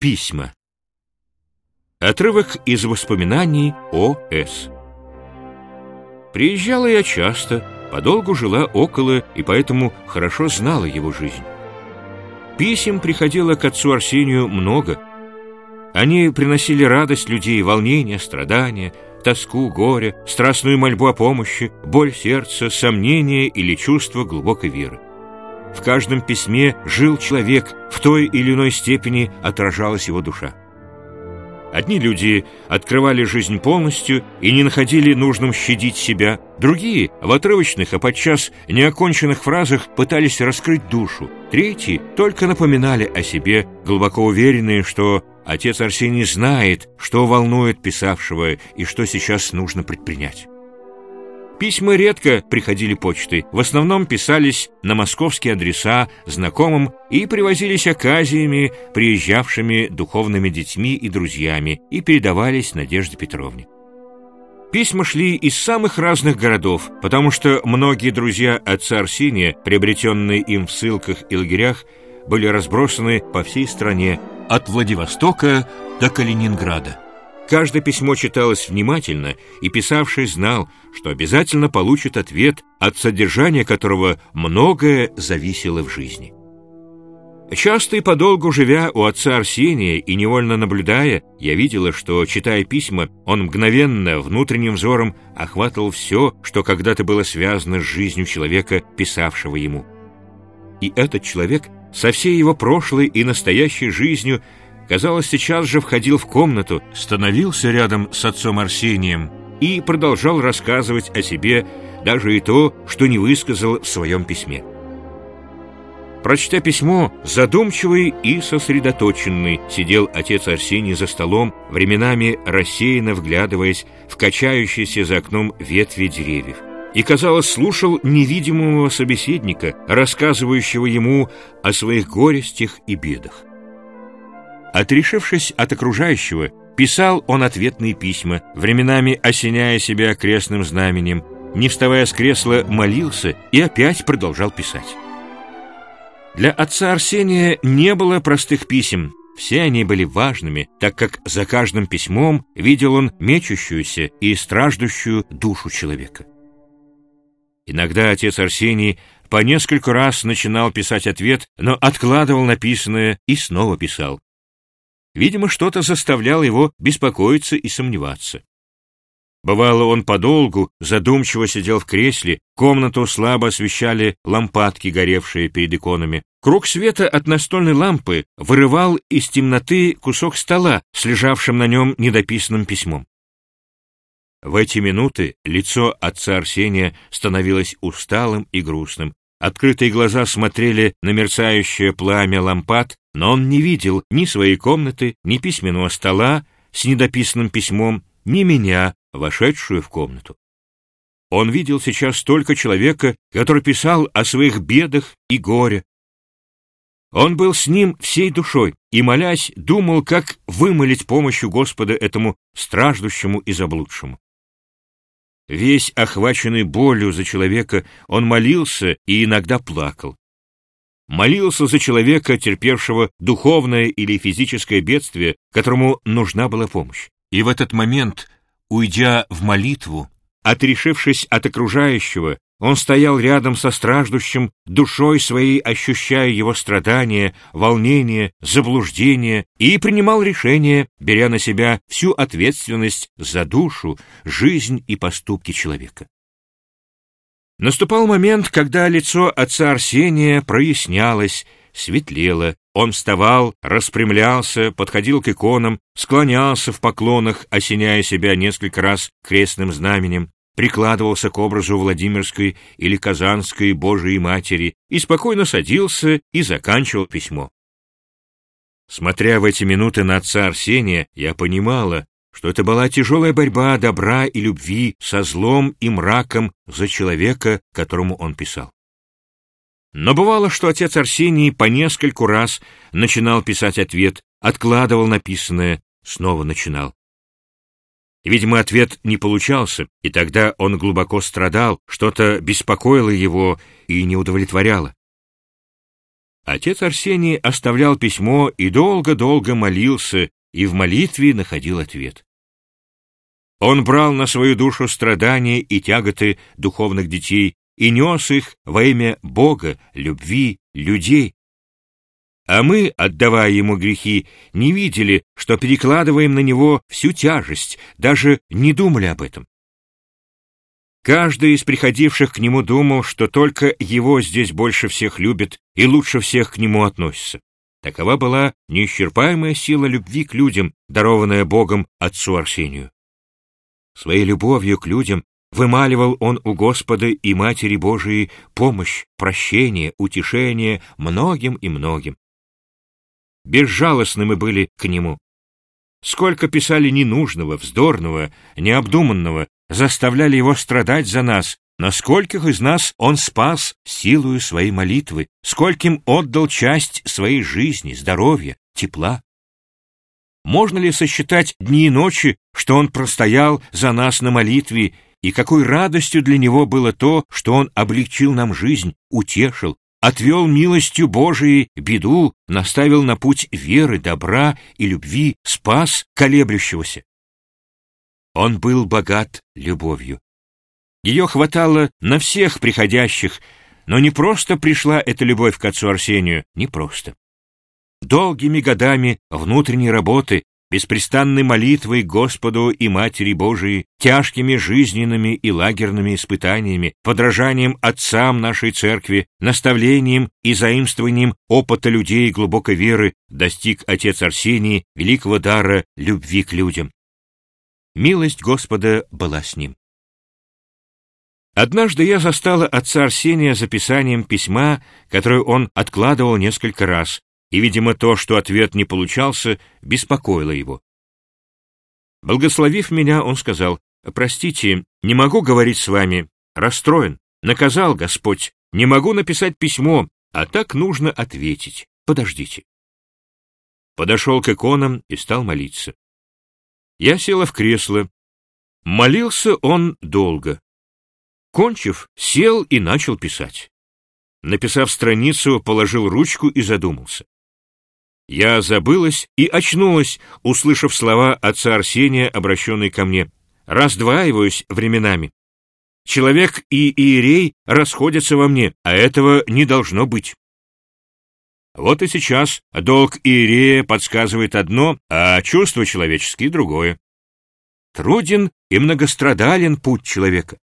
Письма. Отрывок из воспоминаний О.С. Приезжала я часто, подолгу жила около и поэтому хорошо знала его жизнь. Писем приходило к отцу Арсению много. Они приносили радость людей, волнение, страдания, тоску, горе, страстную мольбу о помощи, боль сердца, сомнение или чувство глубокой веры. В каждом письме жил человек, в той или иной степени отражалась его душа. Одни люди открывали жизнь полностью и не находили нужным щадить себя, другие в отрывочных, а подчас неоконченных фразах пытались раскрыть душу, третьи только напоминали о себе, глубоко уверенные, что отец Арсений знает, что волнует писавшего и что сейчас нужно предпринять. Письма редко приходили почтой, в основном писались на московские адреса знакомым и привозились оказиями, приезжавшими духовными детьми и друзьями, и передавались Надежде Петровне. Письма шли из самых разных городов, потому что многие друзья отца Арсения, приобретенные им в ссылках и лагерях, были разбросаны по всей стране, от Владивостока до Калининграда. Каждое письмо читалось внимательно, и писавший знал, что обязательно получит ответ, от содержания которого многое зависело в жизни. Часто и подолгу живя у отца Арсения и невольно наблюдая, я видела, что, читая письма, он мгновенно, внутренним взором охватывал все, что когда-то было связано с жизнью человека, писавшего ему. И этот человек со всей его прошлой и настоящей жизнью казалось, сейчас же входил в комнату, становился рядом с отцом Арсением и продолжал рассказывать о себе даже и то, что не высказал в своем письме. Прочтя письмо, задумчивый и сосредоточенный сидел отец Арсений за столом, временами рассеянно вглядываясь в качающиеся за окном ветви деревьев. И, казалось, слушал невидимого собеседника, рассказывающего ему о своих горестях и бедах. Отрешившись от окружающего, писал он ответные письма, временами осеняя себя крестным знаменем, не вставая с кресла, молился и опять продолжал писать. Для отца Арсения не было простых писем, все они были важными, так как за каждым письмом видел он мечущуюся и страждущую душу человека. Иногда отец Арсений по нескольку раз начинал писать ответ, но откладывал написанное и снова писал. Видимо, что-то заставляло его беспокоиться и сомневаться. Бывало, он подолгу задумчиво сидел в кресле, комнату слабо освещали лампадки, горевшие перед иконами. Круг света от настольной лампы вырывал из темноты кусок стола с на нем недописанным письмом. В эти минуты лицо отца Арсения становилось усталым и грустным. Открытые глаза смотрели на мерцающее пламя лампад, но он не видел ни своей комнаты, ни письменного стола с недописанным письмом, ни меня, вошедшую в комнату. Он видел сейчас только человека, который писал о своих бедах и горе. Он был с ним всей душой и, молясь, думал, как вымолить помощью Господа этому страждущему и заблудшему. Весь охваченный болью за человека, он молился и иногда плакал. Молился за человека, терпевшего духовное или физическое бедствие, которому нужна была помощь. И в этот момент, уйдя в молитву, отрешившись от окружающего, он стоял рядом со страждущим, душой своей ощущая его страдания, волнение, заблуждение, и принимал решение, беря на себя всю ответственность за душу, жизнь и поступки человека. Наступал момент, когда лицо отца Арсения прояснялось, светлело, он вставал, распрямлялся, подходил к иконам, склонялся в поклонах, осеняя себя несколько раз крестным знаменем, прикладывался к образу Владимирской или Казанской Божией Матери и спокойно садился и заканчивал письмо. Смотря в эти минуты на отца Арсения, я понимала, что это была тяжелая борьба добра и любви со злом и мраком за человека, которому он писал. Но бывало, что отец Арсений по нескольку раз начинал писать ответ, откладывал написанное, снова начинал. Видимо, ответ не получался, и тогда он глубоко страдал, что-то беспокоило его и не удовлетворяло. Отец Арсений оставлял письмо и долго-долго молился, и в молитве находил ответ. Он брал на свою душу страдания и тяготы духовных детей и нес их во имя Бога, любви, людей. А мы, отдавая ему грехи, не видели, что перекладываем на него всю тяжесть, даже не думали об этом. Каждый из приходивших к нему думал, что только его здесь больше всех любят и лучше всех к нему относятся. Такова была неисчерпаемая сила любви к людям, дарованная Богом отцу Арсению. Своей любовью к людям вымаливал он у Господа и Матери Божией помощь, прощение, утешение многим и многим. Безжалостны мы были к нему. Сколько писали ненужного, вздорного, необдуманного, заставляли его страдать за нас, но скольких из нас он спас силою своей молитвы, скольким отдал часть своей жизни, здоровья, тепла. Можно ли сосчитать дни и ночи, что он простоял за нас на молитве, и какой радостью для него было то, что он облегчил нам жизнь, утешил, отвел милостью Божией беду, наставил на путь веры, добра и любви, спас колеблющегося. Он был богат любовью. Ее хватало на всех приходящих, но не просто пришла эта любовь к отцу Арсению, не просто. Долгими годами внутренней работы, беспрестанной молитвой Господу и Матери Божией, тяжкими жизненными и лагерными испытаниями, подражанием отцам нашей церкви, наставлением и заимствованием опыта людей глубокой веры достиг отец Арсений великого дара любви к людям. Милость Господа была с ним. Однажды я застала отца Арсения записанием письма, которое он откладывал несколько раз, и, видимо, то, что ответ не получался, беспокоило его. Благословив меня, он сказал, «Простите, не могу говорить с вами, расстроен, наказал Господь, не могу написать письмо, а так нужно ответить, подождите». Подошел к иконам и стал молиться. Я села в кресло. Молился он долго. Кончив, сел и начал писать. Написав страницу, положил ручку и задумался. Я забылась и очнулась, услышав слова отца Арсения, обращенные ко мне. Раздваиваюсь временами. Человек и иерей расходятся во мне, а этого не должно быть. Вот и сейчас долг Иерея подсказывает одно, а чувства человеческие — другое. Труден и многострадален путь человека.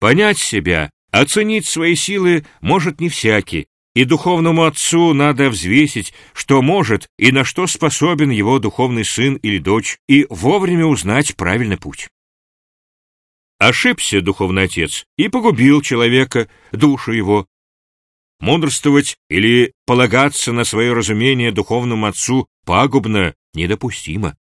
Понять себя, оценить свои силы может не всякий, и духовному отцу надо взвесить, что может и на что способен его духовный сын или дочь, и вовремя узнать правильный путь. Ошибся духовный отец и погубил человека, душу его, Мудрствовать или полагаться на свое разумение духовному отцу пагубно, недопустимо.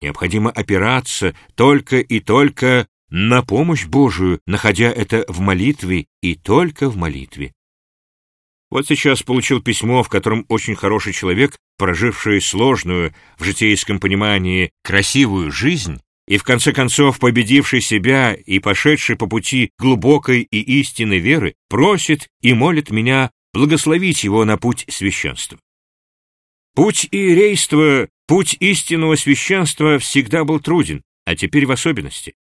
Необходимо опираться только и только на помощь Божию, находя это в молитве и только в молитве. Вот сейчас получил письмо, в котором очень хороший человек, проживший сложную, в житейском понимании, красивую жизнь, и в конце концов победивший себя и пошедший по пути глубокой и истинной веры, просит и молит меня благословить его на путь священства. Путь иерейства, путь истинного священства всегда был труден, а теперь в особенности.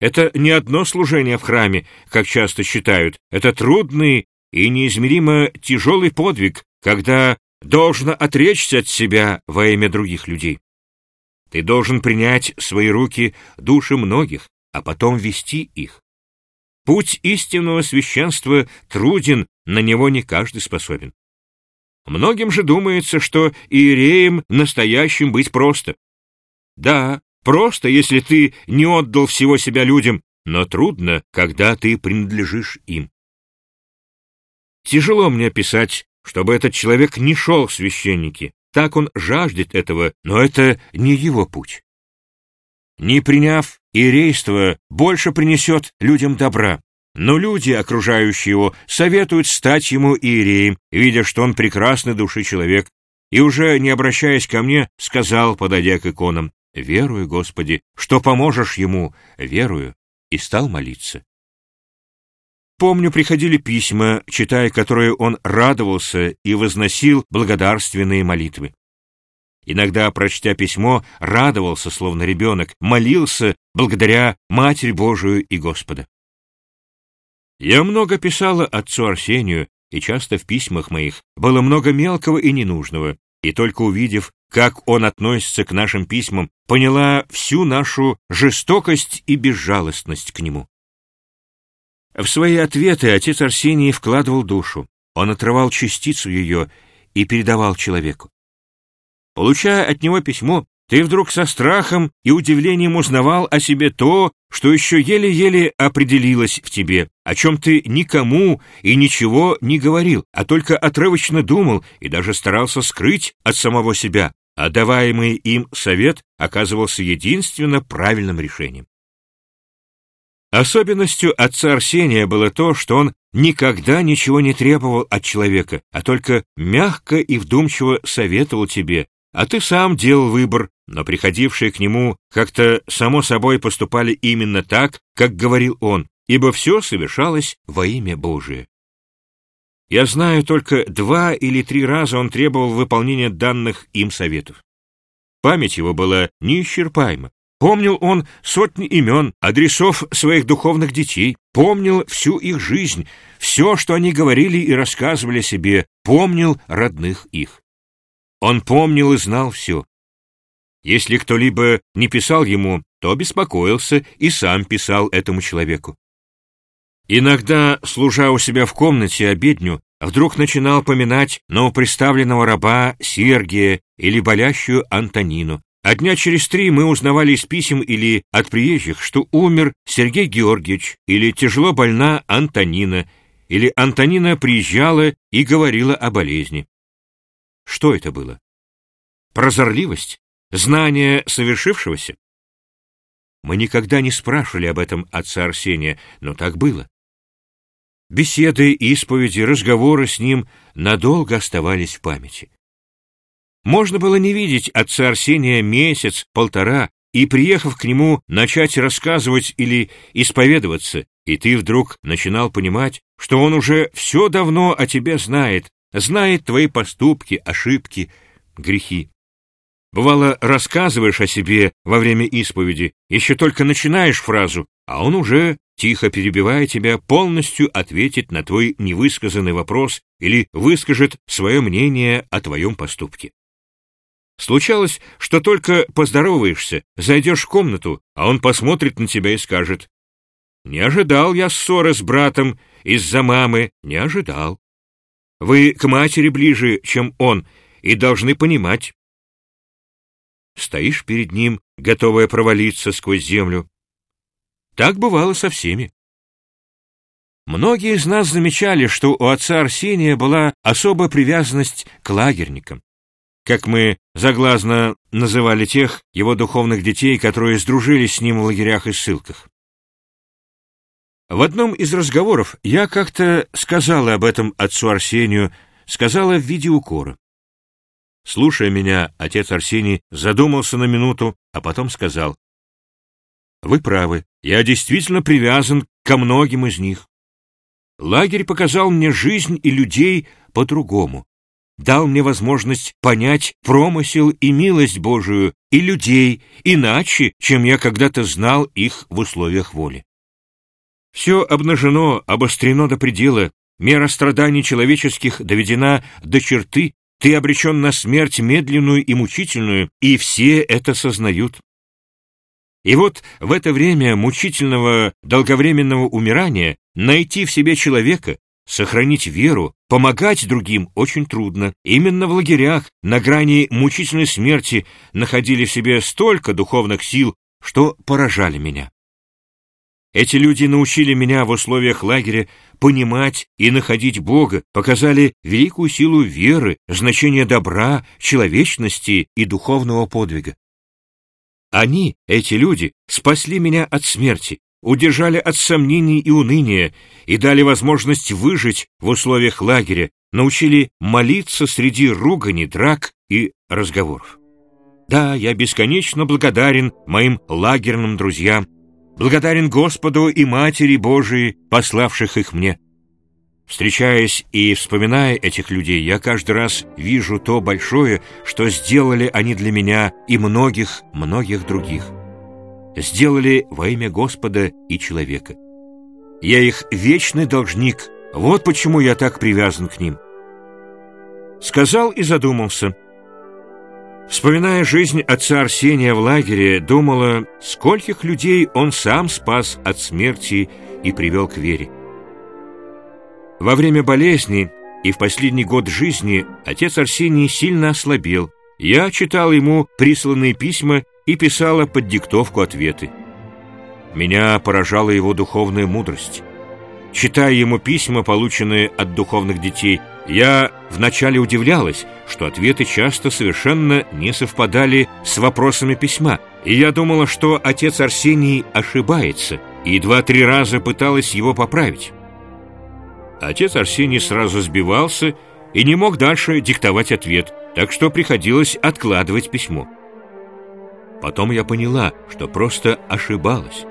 Это не одно служение в храме, как часто считают, это трудный и неизмеримо тяжелый подвиг, когда должно отречься от себя во имя других людей. Ты должен принять в свои руки души многих, а потом вести их. Путь истинного священства труден, на него не каждый способен. Многим же думается, что иереем настоящим быть просто. Да, просто, если ты не отдал всего себя людям, но трудно, когда ты принадлежишь им. Тяжело мне писать, чтобы этот человек не шел в священники, так он жаждет этого, но это не его путь. Не приняв иерейство, больше принесет людям добра. Но люди, окружающие его, советуют стать ему иереем, видя, что он прекрасный души человек, и уже не обращаясь ко мне, сказал, подойдя к иконам, «Верую, Господи, что поможешь ему, верую», и стал молиться. Помню, приходили письма, читая которые он радовался и возносил благодарственные молитвы. Иногда, прочтя письмо, радовался, словно ребенок, молился благодаря Матерь Божию и Господа. Я много писала отцу Арсению, и часто в письмах моих было много мелкого и ненужного, и только увидев, как он относится к нашим письмам, поняла всю нашу жестокость и безжалостность к нему. В свои ответы отец Арсений вкладывал душу, он отрывал частицу ее и передавал человеку. Получая от него письмо, ты вдруг со страхом и удивлением узнавал о себе то, что еще еле-еле определилось в тебе, о чем ты никому и ничего не говорил, а только отрывочно думал и даже старался скрыть от самого себя, а даваемый им совет оказывался единственно правильным решением. Особенностью отца Арсения было то, что он никогда ничего не требовал от человека, а только мягко и вдумчиво советовал тебе, а ты сам делал выбор, но приходившие к нему как-то само собой поступали именно так, как говорил он, ибо все совершалось во имя Божие. Я знаю, только два или три раза он требовал выполнения данных им советов. Память его была неисчерпаема. Помнил он сотни имен, адресов своих духовных детей, помнил всю их жизнь, все, что они говорили и рассказывали себе, помнил родных их. Он помнил и знал все. Если кто-либо не писал ему, то беспокоился и сам писал этому человеку. Иногда, служа у себя в комнате обедню, вдруг начинал поминать новоприставленного раба Сергия или болящую Антонину. А дня через три мы узнавали из писем или от приезжих, что умер Сергей Георгиевич, или тяжело больна Антонина, или Антонина приезжала и говорила о болезни. Что это было? Прозорливость? Знание совершившегося? Мы никогда не спрашивали об этом отца Арсения, но так было. Беседы, исповеди, разговоры с ним надолго оставались в памяти. Можно было не видеть отца Арсения месяц, полтора, и, приехав к нему, начать рассказывать или исповедоваться, и ты вдруг начинал понимать, что он уже все давно о тебе знает, знает твои поступки, ошибки, грехи. Бывало, рассказываешь о себе во время исповеди, еще только начинаешь фразу, а он уже, тихо перебивая тебя, полностью ответит на твой невысказанный вопрос или выскажет свое мнение о твоем поступке. Случалось, что только поздороваешься, зайдешь в комнату, а он посмотрит на тебя и скажет, «Не ожидал я ссоры с братом из-за мамы, не ожидал. Вы к матери ближе, чем он, и должны понимать. Стоишь перед ним, готовая провалиться сквозь землю. Так бывало со всеми. Многие из нас замечали, что у отца Арсения была особая привязанность к лагерникам, как мы заглазно называли тех его духовных детей, которые сдружились с ним в лагерях и ссылках. В одном из разговоров я как-то сказала об этом отцу Арсению, сказала в виде укора. Слушая меня, отец Арсений задумался на минуту, а потом сказал, «Вы правы, я действительно привязан ко многим из них. Лагерь показал мне жизнь и людей по-другому, дал мне возможность понять промысел и милость Божию и людей иначе, чем я когда-то знал их в условиях воли. Все обнажено, обострено до предела, мера страданий человеческих доведена до черты, ты обречен на смерть медленную и мучительную, и все это сознают. И вот в это время мучительного долговременного умирания найти в себе человека, сохранить веру, помогать другим очень трудно. Именно в лагерях на грани мучительной смерти находили в себе столько духовных сил, что поражали меня. Эти люди научили меня в условиях лагеря понимать и находить Бога, показали великую силу веры, значение добра, человечности и духовного подвига. Они, эти люди, спасли меня от смерти, удержали от сомнений и уныния и дали возможность выжить в условиях лагеря, научили молиться среди ругани, драк и разговоров. Да, я бесконечно благодарен моим лагерным друзьям, благодарен Господу и Матери Божией, пославших их мне. Встречаясь и вспоминая этих людей, я каждый раз вижу то большое, что сделали они для меня и многих, многих других. Сделали во имя Господа и человека. Я их вечный должник, вот почему я так привязан к ним. Сказал и задумался. Вспоминая жизнь отца Арсения в лагере, думала, скольких людей он сам спас от смерти и привел к вере. Во время болезни и в последний год жизни отец Арсений сильно ослабел. Я читал ему присланные письма и писала под диктовку ответы. Меня поражала его духовная мудрость. Читая ему письма, полученные от духовных детей, я вначале удивлялась, что ответы часто совершенно не совпадали с вопросами письма, и я думала, что отец Арсений ошибается, и два-три раза пыталась его поправить. Отец Арсений сразу сбивался и не мог дальше диктовать ответ, так что приходилось откладывать письмо. Потом я поняла, что просто ошибалась.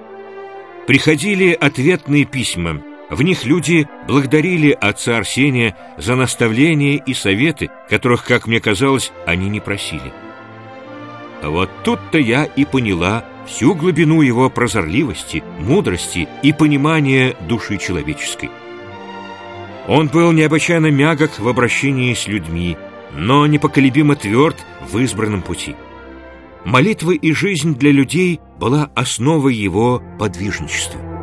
Приходили ответные письма, в них люди благодарили отца Арсения за наставления и советы, которых, как мне казалось, они не просили. Вот тут-то я и поняла всю глубину его прозорливости, мудрости и понимания души человеческой. Он был необычайно мягок в обращении с людьми, но непоколебимо тверд в избранном пути. Молитва и жизнь для людей была основой его подвижничества.